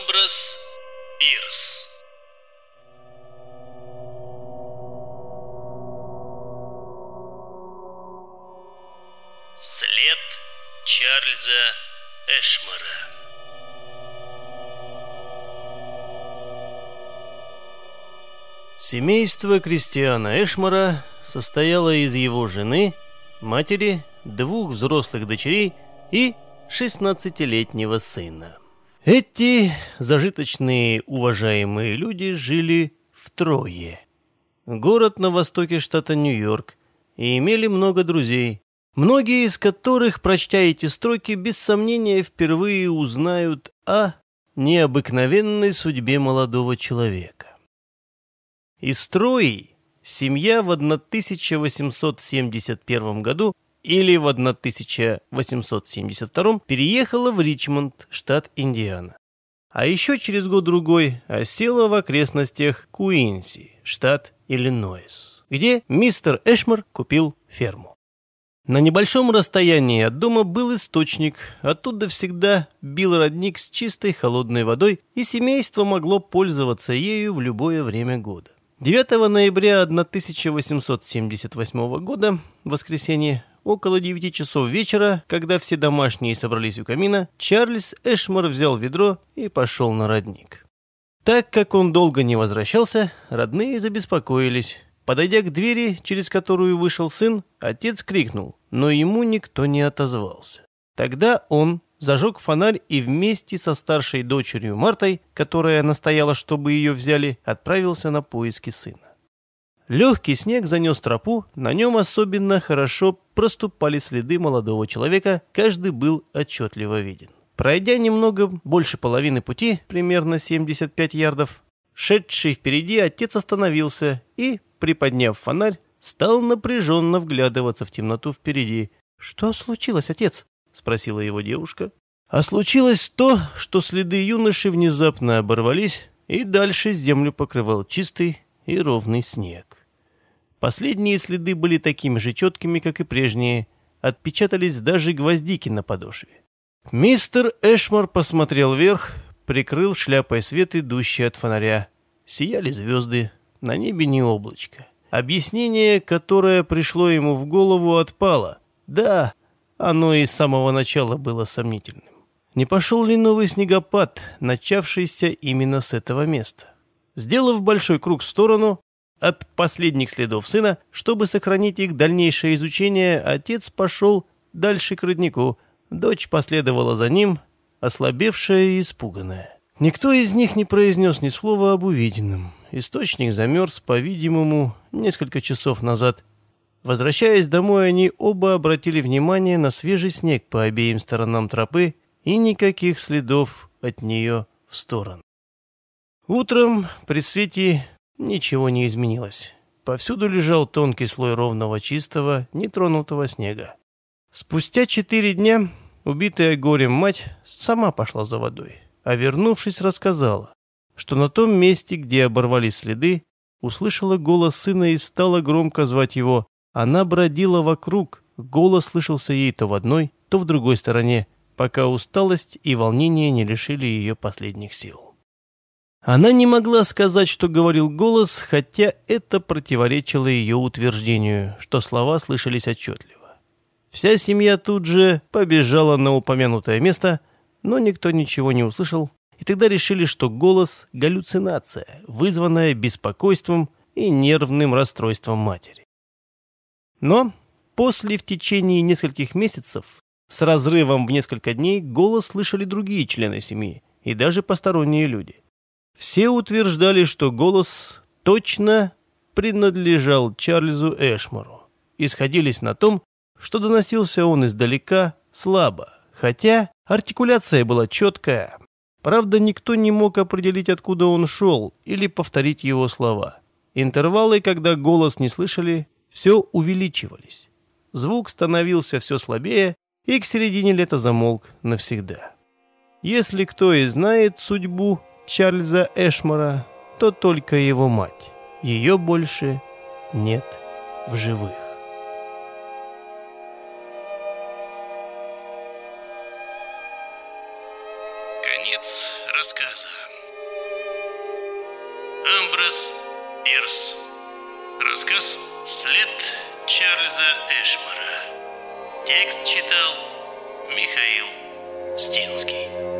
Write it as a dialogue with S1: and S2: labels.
S1: Образ Пирс. След Чарльза Эшмара.
S2: Семейство Кристиана Эшмара состояло из его жены, матери, двух взрослых дочерей и 16-летнего сына. Эти зажиточные уважаемые люди жили втрое. Город на востоке штата Нью-Йорк и имели много друзей, многие из которых, прочтя эти строки, без сомнения впервые узнают о необыкновенной судьбе молодого человека. Из Трои семья в 1871 году или в 1872 переехала в Ричмонд, штат Индиана. А еще через год-другой осела в окрестностях Куинси, штат Иллинойс, где мистер Эшмар купил ферму. На небольшом расстоянии от дома был источник, оттуда всегда бил родник с чистой холодной водой, и семейство могло пользоваться ею в любое время года. 9 ноября 1878 года, воскресенье, около 9 часов вечера, когда все домашние собрались у камина, Чарльз Эшмор взял ведро и пошел на родник. Так как он долго не возвращался, родные забеспокоились. Подойдя к двери, через которую вышел сын, отец крикнул, но ему никто не отозвался. Тогда он зажег фонарь и вместе со старшей дочерью Мартой, которая настояла, чтобы ее взяли, отправился на поиски сына. Легкий снег занес тропу, на нем особенно хорошо проступали следы молодого человека, каждый был отчетливо виден. Пройдя немного больше половины пути, примерно 75 ярдов, шедший впереди отец остановился и, приподняв фонарь, стал напряженно вглядываться в темноту впереди. «Что случилось, отец?» — спросила его девушка. А случилось то, что следы юноши внезапно оборвались, и дальше землю покрывал чистый и ровный снег. Последние следы были такими же четкими, как и прежние, отпечатались даже гвоздики на подошве. Мистер Эшмор посмотрел вверх, прикрыл шляпой свет, идущий от фонаря. Сияли звезды, на небе не облачко. Объяснение, которое пришло ему в голову, отпало. Да, оно и с самого начала было сомнительным. Не пошел ли новый снегопад, начавшийся именно с этого места? Сделав большой круг в сторону от последних следов сына, чтобы сохранить их дальнейшее изучение, отец пошел дальше к роднику. Дочь последовала за ним, ослабевшая и испуганная. Никто из них не произнес ни слова об увиденном. Источник замерз, по-видимому, несколько часов назад. Возвращаясь домой, они оба обратили внимание на свежий снег по обеим сторонам тропы, и никаких следов от нее в сторону. Утром при свете ничего не изменилось. Повсюду лежал тонкий слой ровного, чистого, нетронутого снега. Спустя четыре дня убитая горем мать сама пошла за водой, а вернувшись, рассказала, что на том месте, где оборвались следы, услышала голос сына и стала громко звать его. Она бродила вокруг, голос слышался ей то в одной, то в другой стороне, пока усталость и волнение не лишили ее последних сил. Она не могла сказать, что говорил голос, хотя это противоречило ее утверждению, что слова слышались отчетливо. Вся семья тут же побежала на упомянутое место, но никто ничего не услышал, и тогда решили, что голос – галлюцинация, вызванная беспокойством и нервным расстройством матери. Но после в течение нескольких месяцев с разрывом в несколько дней голос слышали другие члены семьи и даже посторонние люди. Все утверждали, что голос точно принадлежал Чарльзу Эшмору. И сходились на том, что доносился он издалека слабо, хотя артикуляция была четкая. Правда, никто не мог определить, откуда он шел, или повторить его слова. Интервалы, когда голос не слышали, все увеличивались. Звук становился все слабее, и к середине лета замолк навсегда. Если кто и знает судьбу Чарльза Эшмора, то только его мать. Ее больше нет в живых.
S1: Конец рассказа. Амброс Пирс. Рассказ «След Чарльза Эшмора». Текст читал Михаил Стинский.